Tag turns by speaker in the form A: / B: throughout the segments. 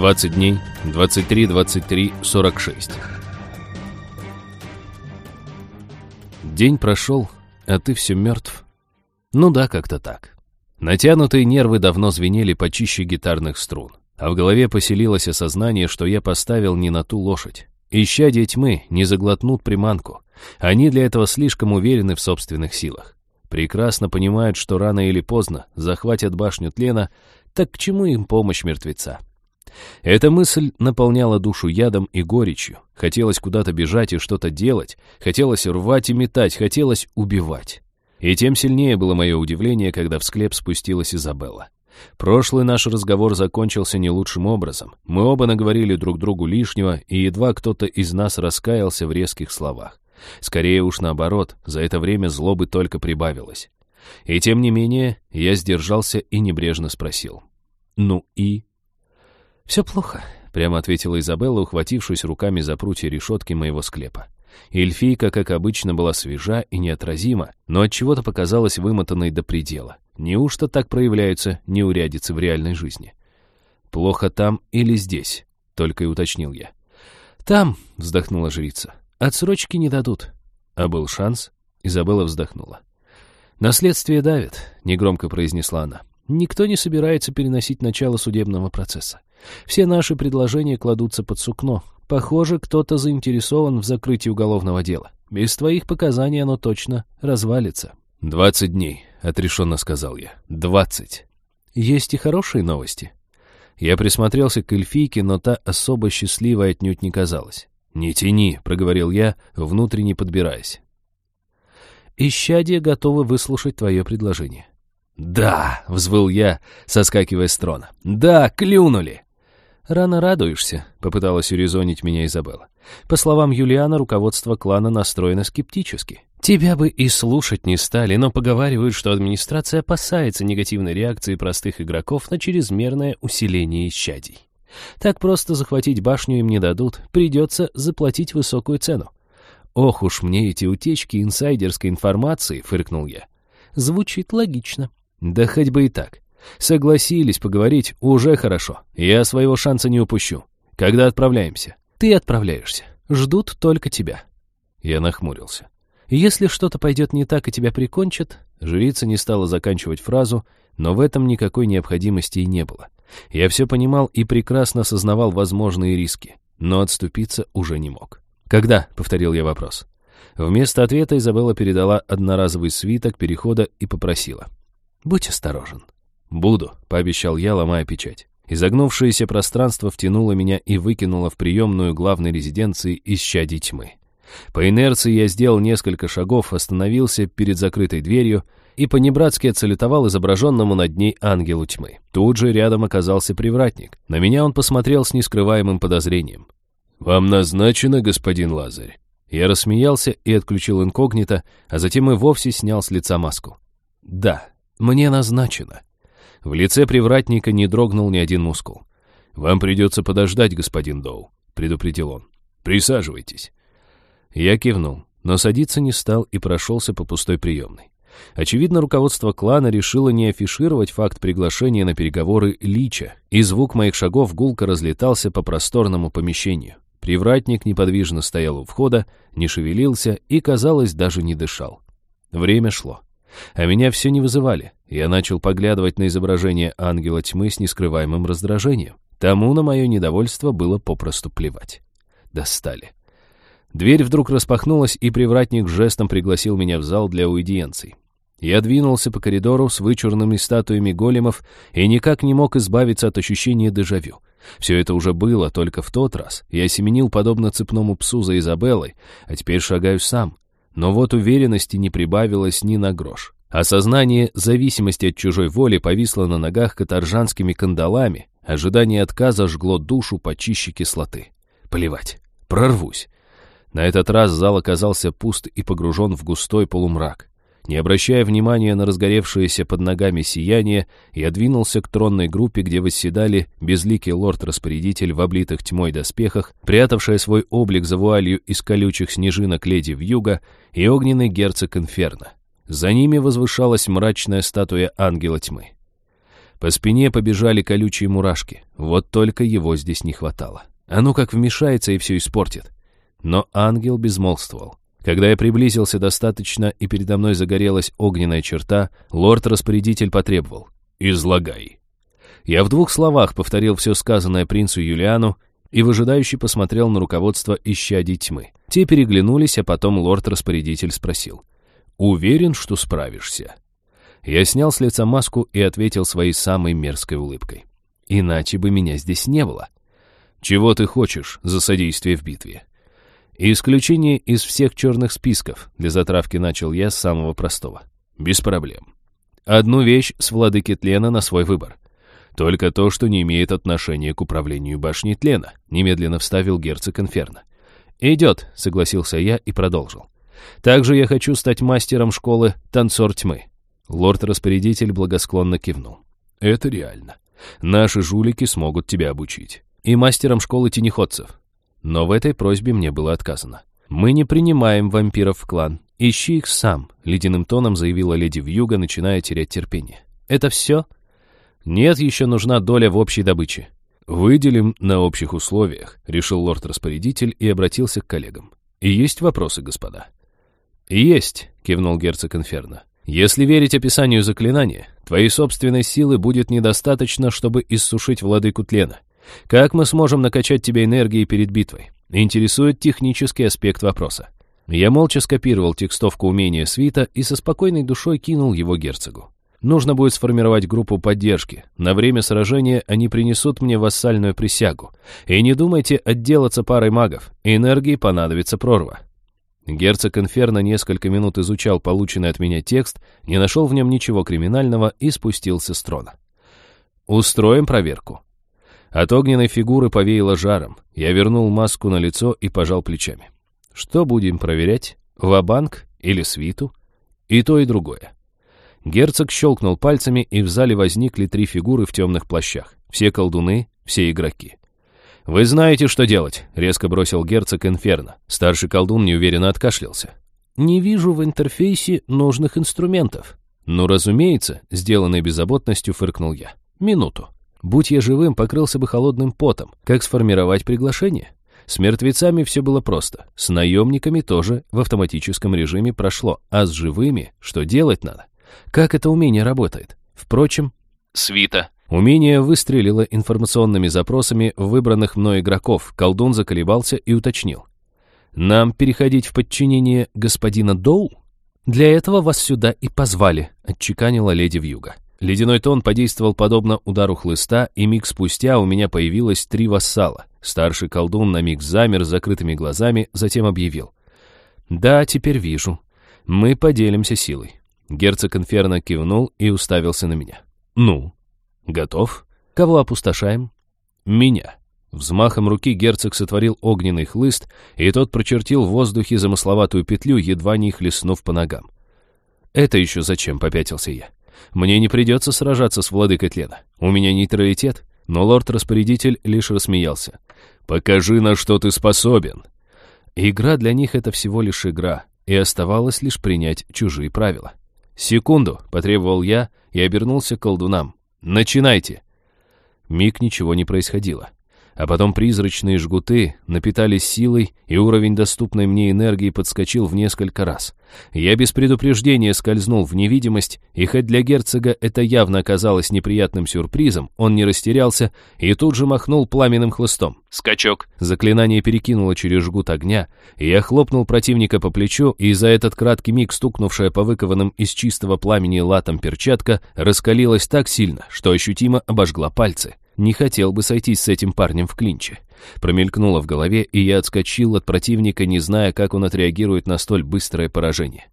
A: 20 дней, 23, 23, 46. День прошел, а ты все мертв. Ну да, как-то так. Натянутые нервы давно звенели почище гитарных струн, а в голове поселилось осознание, что я поставил не на ту лошадь. Ищадия тьмы не заглотнут приманку. Они для этого слишком уверены в собственных силах. Прекрасно понимают, что рано или поздно захватят башню тлена, так к чему им помощь мертвеца? Эта мысль наполняла душу ядом и горечью. Хотелось куда-то бежать и что-то делать, хотелось рвать и метать, хотелось убивать. И тем сильнее было мое удивление, когда в склеп спустилась Изабелла. Прошлый наш разговор закончился не лучшим образом. Мы оба наговорили друг другу лишнего, и едва кто-то из нас раскаялся в резких словах. Скорее уж наоборот, за это время злобы только прибавилось. И тем не менее, я сдержался и небрежно спросил. «Ну и?» «Все плохо», — прямо ответила Изабелла, ухватившись руками за прутья решетки моего склепа. Эльфийка, как обычно, была свежа и неотразима, но от чего то показалась вымотанной до предела. Неужто так проявляются неурядицы в реальной жизни? «Плохо там или здесь?» — только и уточнил я. «Там», — вздохнула жрица, — «отсрочки не дадут». А был шанс? Изабелла вздохнула. «Наследствие давит», — негромко произнесла она. «Никто не собирается переносить начало судебного процесса. Все наши предложения кладутся под сукно. Похоже, кто-то заинтересован в закрытии уголовного дела. Без твоих показаний оно точно развалится. «Двадцать дней», — отрешенно сказал я. «Двадцать». Есть и хорошие новости. Я присмотрелся к эльфийке, но та особо счастливой отнюдь не казалась. «Не тяни», — проговорил я, внутренне подбираясь. «Ищадия готовы выслушать твое предложение». «Да!» — взвыл я, соскакивая с трона. «Да, клюнули!» «Рано радуешься», — попыталась урезонить меня Изабелла. По словам Юлиана, руководство клана настроено скептически. Тебя бы и слушать не стали, но поговаривают, что администрация опасается негативной реакции простых игроков на чрезмерное усиление исчадий. Так просто захватить башню им не дадут, придется заплатить высокую цену. «Ох уж мне эти утечки инсайдерской информации», — фыркнул я. «Звучит логично». «Да хоть бы и так. Согласились поговорить, уже хорошо. Я своего шанса не упущу. Когда отправляемся? Ты отправляешься. Ждут только тебя. Я нахмурился. Если что-то пойдет не так и тебя прикончат, жрица не стала заканчивать фразу, но в этом никакой необходимости и не было. Я все понимал и прекрасно осознавал возможные риски, но отступиться уже не мог. «Когда?» — повторил я вопрос. Вместо ответа Изабелла передала одноразовый свиток перехода и попросила. «Будь осторожен». «Буду», — пообещал я, ломая печать. Изогнувшееся пространство втянуло меня и выкинуло в приемную главной резиденции исчадий тьмы. По инерции я сделал несколько шагов, остановился перед закрытой дверью и по-небратски отсалютовал изображенному над ней ангелу тьмы. Тут же рядом оказался привратник. На меня он посмотрел с нескрываемым подозрением. «Вам назначено, господин Лазарь?» Я рассмеялся и отключил инкогнито, а затем и вовсе снял с лица маску. «Да, мне назначено». В лице привратника не дрогнул ни один мускул. «Вам придется подождать, господин Доу», — предупредил он. «Присаживайтесь». Я кивнул, но садиться не стал и прошелся по пустой приемной. Очевидно, руководство клана решило не афишировать факт приглашения на переговоры Лича, и звук моих шагов гулко разлетался по просторному помещению. Привратник неподвижно стоял у входа, не шевелился и, казалось, даже не дышал. Время шло. А меня все не вызывали. Я начал поглядывать на изображение ангела тьмы с нескрываемым раздражением. Тому на мое недовольство было попросту плевать. Достали. Дверь вдруг распахнулась, и привратник жестом пригласил меня в зал для аудиенций. Я двинулся по коридору с вычурными статуями големов и никак не мог избавиться от ощущения дежавю. Все это уже было, только в тот раз. Я семенил подобно цепному псу за Изабеллой, а теперь шагаю сам. Но вот уверенности не прибавилось ни на грош. Осознание зависимости от чужой воли повисло на ногах каторжанскими кандалами, ожидание отказа жгло душу почище кислоты. Плевать, прорвусь. На этот раз зал оказался пуст и погружен в густой полумрак. Не обращая внимания на разгоревшееся под ногами сияние, я двинулся к тронной группе, где восседали безликий лорд-распорядитель в облитых тьмой доспехах, прятавшая свой облик за вуалью из колючих снежинок леди вьюга и огненный герцог Инферно. За ними возвышалась мрачная статуя ангела тьмы. По спине побежали колючие мурашки. Вот только его здесь не хватало. А ну как вмешается и все испортит. Но ангел безмолвствовал. Когда я приблизился достаточно и передо мной загорелась огненная черта, лорд-распорядитель потребовал «Излагай». Я в двух словах повторил все сказанное принцу Юлиану и выжидающе посмотрел на руководство исчадий тьмы. Те переглянулись, а потом лорд-распорядитель спросил «Уверен, что справишься?» Я снял с лица маску и ответил своей самой мерзкой улыбкой. «Иначе бы меня здесь не было». «Чего ты хочешь за содействие в битве?» Исключение из всех черных списков, для затравки начал я с самого простого. Без проблем. Одну вещь с владыки тлена на свой выбор. Только то, что не имеет отношения к управлению башней тлена, немедленно вставил герцог Инферно. «Идет», — согласился я и продолжил. «Также я хочу стать мастером школы «Танцор тьмы». Лорд-распорядитель благосклонно кивнул. «Это реально. Наши жулики смогут тебя обучить. И мастером школы тенеходцев. Но в этой просьбе мне было отказано. «Мы не принимаем вампиров в клан. Ищи их сам», — ледяным тоном заявила леди Вьюга, начиная терять терпение. «Это все?» «Нет, еще нужна доля в общей добыче». «Выделим на общих условиях», — решил лорд-распорядитель и обратился к коллегам. «И есть вопросы, господа?» «Есть», — кивнул герцог Инферно. «Если верить описанию заклинания, твоей собственной силы будет недостаточно, чтобы иссушить владыку тлена. Как мы сможем накачать тебе энергией перед битвой? Интересует технический аспект вопроса. Я молча скопировал текстовку умения свита и со спокойной душой кинул его герцогу. Нужно будет сформировать группу поддержки. На время сражения они принесут мне вассальную присягу. И не думайте отделаться парой магов. Энергии понадобится прорва. Герцог Инферно несколько минут изучал полученный от меня текст, не нашел в нем ничего криминального и спустился с трона. «Устроим проверку», от огненной фигуры повеяло жаром. Я вернул маску на лицо и пожал плечами. Что будем проверять? Ва-банк или свиту? И то, и другое. Герцог щелкнул пальцами, и в зале возникли три фигуры в темных плащах. Все колдуны, все игроки. «Вы знаете, что делать», — резко бросил герцог Инферно. Старший колдун неуверенно откашлялся. «Не вижу в интерфейсе нужных инструментов». «Ну, разумеется», — сделанной беззаботностью фыркнул я. «Минуту». Будь я живым, покрылся бы холодным потом. Как сформировать приглашение? С мертвецами все было просто. С наемниками тоже в автоматическом режиме прошло. А с живыми что делать надо? Как это умение работает? Впрочем, свита. Умение выстрелило информационными запросами выбранных мной игроков. Колдун заколебался и уточнил. «Нам переходить в подчинение господина Доу?» «Для этого вас сюда и позвали», — отчеканила леди Вьюга. Ледяной тон подействовал подобно удару хлыста, и миг спустя у меня появилось три вассала. Старший колдун на миг замер с закрытыми глазами, затем объявил. «Да, теперь вижу. Мы поделимся силой». Герцог Инферно кивнул и уставился на меня. «Ну, готов? Кого опустошаем?» «Меня». Взмахом руки герцог сотворил огненный хлыст, и тот прочертил в воздухе замысловатую петлю, едва не хлестнув по ногам. «Это еще зачем?» — попятился я. Мне не придется сражаться с владыкой тлена. У меня нейтралитет. Но лорд-распорядитель лишь рассмеялся. «Покажи, на что ты способен». Игра для них — это всего лишь игра, и оставалось лишь принять чужие правила. «Секунду», — потребовал я и обернулся к колдунам. «Начинайте». Миг ничего не происходило. А потом призрачные жгуты напитались силой, и уровень доступной мне энергии подскочил в несколько раз. Я без предупреждения скользнул в невидимость, и хоть для герцога это явно оказалось неприятным сюрпризом, он не растерялся и тут же махнул пламенным хлыстом. Скачок. Заклинание перекинуло через жгут огня, и я хлопнул противника по плечу, и за этот краткий миг стукнувшая по выкованным из чистого пламени латом перчатка раскалилась так сильно, что ощутимо обожгла пальцы. Не хотел бы сойтись с этим парнем в клинче. Промелькнуло в голове, и я отскочил от противника, не зная, как он отреагирует на столь быстрое поражение.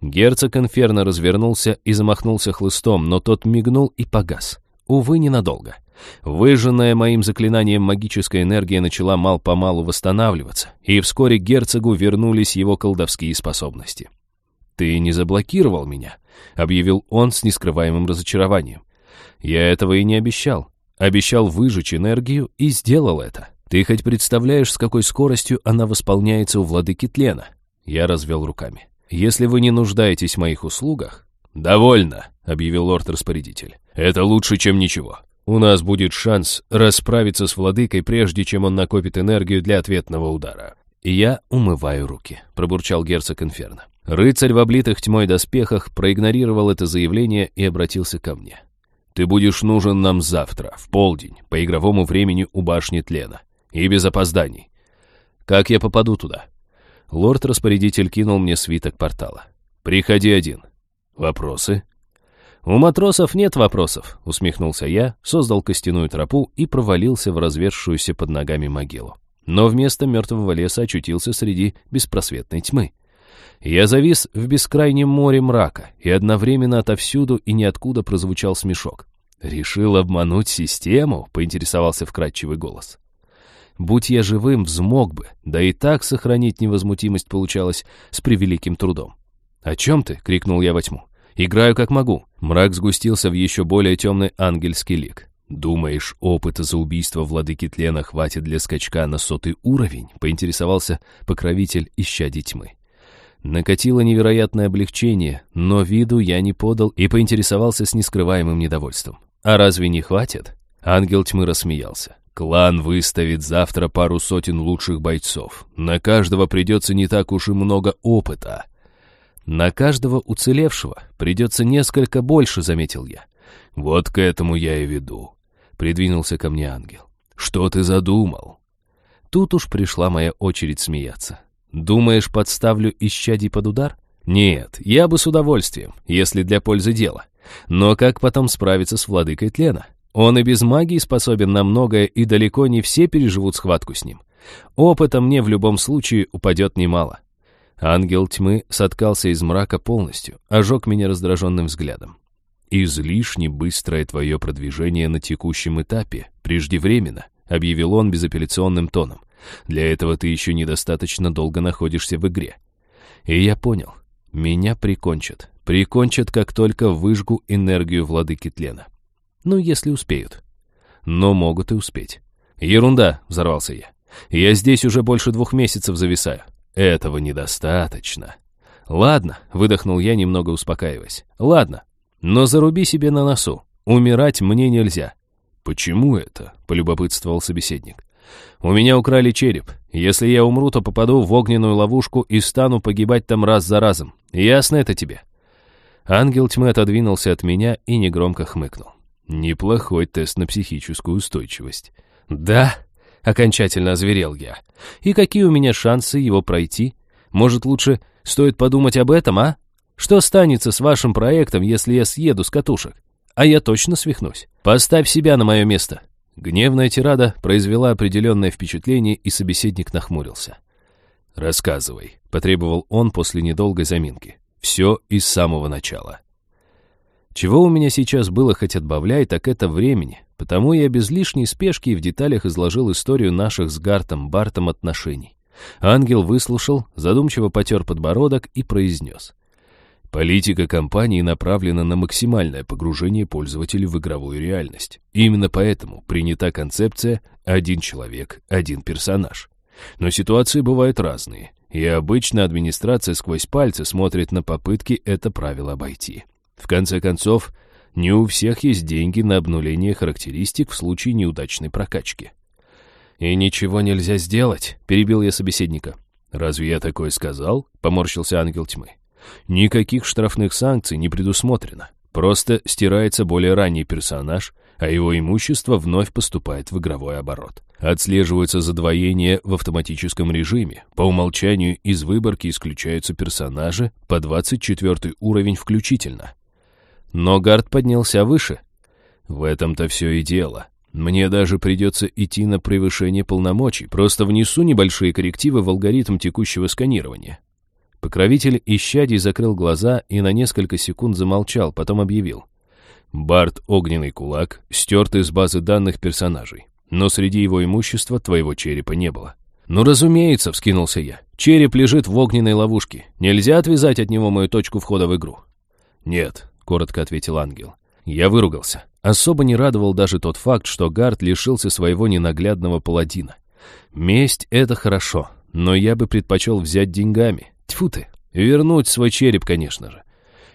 A: Герцог Инферно развернулся и замахнулся хлыстом, но тот мигнул и погас. Увы, ненадолго. Выжженная моим заклинанием магическая энергия начала мал-помалу восстанавливаться, и вскоре герцогу вернулись его колдовские способности. «Ты не заблокировал меня», — объявил он с нескрываемым разочарованием. «Я этого и не обещал. Обещал выжечь энергию и сделал это. Ты хоть представляешь, с какой скоростью она восполняется у владыки тлена? Я развел руками. Если вы не нуждаетесь в моих услугах... Довольно, объявил лорд-распорядитель. Это лучше, чем ничего. У нас будет шанс расправиться с владыкой, прежде чем он накопит энергию для ответного удара. Я умываю руки, пробурчал герцог Инферно. Рыцарь в облитых тьмой доспехах проигнорировал это заявление и обратился ко мне. «Ты будешь нужен нам завтра, в полдень, по игровому времени у башни тлена. И без опозданий. Как я попаду туда?» Лорд-распорядитель кинул мне свиток портала. «Приходи один. Вопросы?» «У матросов нет вопросов», — усмехнулся я, создал костяную тропу и провалился в развершуюся под ногами могилу. Но вместо мертвого леса очутился среди беспросветной тьмы. Я завис в бескрайнем море мрака, и одновременно отовсюду и ниоткуда прозвучал смешок. «Решил обмануть систему?» — поинтересовался вкрадчивый голос. Будь я живым, взмог бы, да и так сохранить невозмутимость получалось с превеликим трудом. «О чем ты?» — крикнул я во тьму. «Играю как могу». Мрак сгустился в еще более темный ангельский лик. «Думаешь, опыта за убийство владыки тлена хватит для скачка на сотый уровень?» — поинтересовался покровитель ища тьмы. Накатило невероятное облегчение, но виду я не подал и поинтересовался с нескрываемым недовольством. «А разве не хватит?» Ангел тьмы рассмеялся. «Клан выставит завтра пару сотен лучших бойцов. На каждого придется не так уж и много опыта». «На каждого уцелевшего придется несколько больше», — заметил я. «Вот к этому я и веду», — придвинулся ко мне ангел. «Что ты задумал?» Тут уж пришла моя очередь смеяться. Думаешь, подставлю исчадий под удар? Нет, я бы с удовольствием, если для пользы дела. Но как потом справиться с владыкой тлена? Он и без магии способен на многое, и далеко не все переживут схватку с ним. Опыта мне в любом случае упадет немало. Ангел тьмы соткался из мрака полностью, ожег меня раздраженным взглядом. «Излишне быстрое твое продвижение на текущем этапе, преждевременно», объявил он безапелляционным тоном. Для этого ты еще недостаточно долго находишься в игре. И я понял. Меня прикончат. Прикончат, как только выжгу энергию владыки тлена. Ну, если успеют. Но могут и успеть. Ерунда, взорвался я. Я здесь уже больше двух месяцев зависаю. Этого недостаточно. Ладно, выдохнул я, немного успокаиваясь. Ладно, но заруби себе на носу. Умирать мне нельзя. Почему это? Полюбопытствовал собеседник. У меня украли череп. Если я умру, то попаду в огненную ловушку и стану погибать там раз за разом. Ясно это тебе?» Ангел тьмы отодвинулся от меня и негромко хмыкнул. «Неплохой тест на психическую устойчивость». «Да?» — окончательно озверел я. «И какие у меня шансы его пройти? Может, лучше стоит подумать об этом, а? Что станется с вашим проектом, если я съеду с катушек? А я точно свихнусь. Поставь себя на мое место. Гневная тирада произвела определенное впечатление, и собеседник нахмурился. «Рассказывай», — потребовал он после недолгой заминки. «Все из самого начала». Чего у меня сейчас было хоть отбавляй, так это времени, потому я без лишней спешки и в деталях изложил историю наших с Гартом Бартом отношений. Ангел выслушал, задумчиво потер подбородок и произнес. Политика компании направлена на максимальное погружение пользователей в игровую реальность. Именно поэтому принята концепция «один человек, один персонаж». Но ситуации бывают разные, и обычно администрация сквозь пальцы смотрит на попытки это правило обойти. В конце концов, не у всех есть деньги на обнуление характеристик в случае неудачной прокачки. «И ничего нельзя сделать», — перебил я собеседника. «Разве я такое сказал?» — поморщился ангел тьмы. Никаких штрафных санкций не предусмотрено. Просто стирается более ранний персонаж, а его имущество вновь поступает в игровой оборот. Отслеживается задвоение в автоматическом режиме. По умолчанию из выборки исключаются персонажи по 24 уровень включительно. Но Гард поднялся выше. В этом-то все и дело. Мне даже придется идти на превышение полномочий, просто внесу небольшие коррективы в алгоритм текущего сканирования. Покровитель исчадий закрыл глаза и на несколько секунд замолчал, потом объявил. Барт Огненный Кулак стерт из базы данных персонажей, но среди его имущества твоего черепа не было. «Ну, разумеется», — вскинулся я. «Череп лежит в огненной ловушке. Нельзя отвязать от него мою точку входа в игру». «Нет», — коротко ответил ангел. Я выругался. Особо не радовал даже тот факт, что Гард лишился своего ненаглядного паладина. Месть — это хорошо, но я бы предпочел взять деньгами. Тьфу ты, вернуть свой череп, конечно же.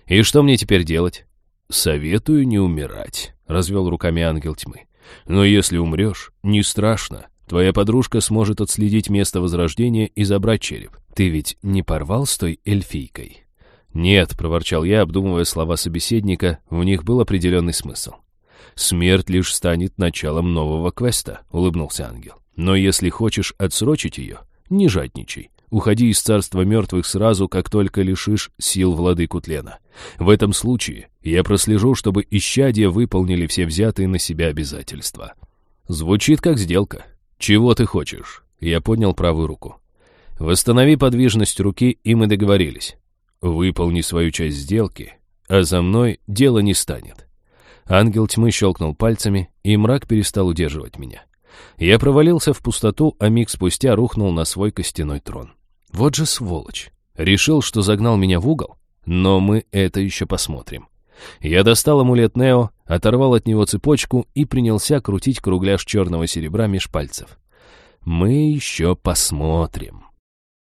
A: И что мне теперь делать? советую не умирать», — развел руками ангел тьмы. «Но если умрешь, не страшно. Твоя подружка сможет отследить место возрождения и забрать череп. Ты ведь не порвал с той эльфийкой?» «Нет», — проворчал я, обдумывая слова собеседника, в них был определенный смысл. «Смерть лишь станет началом нового квеста», — улыбнулся ангел. «Но если хочешь отсрочить ее, не жадничай. Уходи из царства мертвых сразу, как только лишишь сил владыку тлена. В этом случае я прослежу, чтобы исчадия выполнили все взятые на себя обязательства». Звучит как сделка. «Чего ты хочешь?» Я поднял правую руку. «Восстанови подвижность руки, и мы договорились. Выполни свою часть сделки, а за мной дело не станет». Ангел тьмы щелкнул пальцами, и мрак перестал удерживать меня. Я провалился в пустоту, а миг спустя рухнул на свой костяной трон. Вот же сволочь. Решил, что загнал меня в угол, но мы это еще посмотрим. Я достал амулет Нео, оторвал от него цепочку и принялся крутить кругляш черного серебра меж пальцев. Мы еще посмотрим.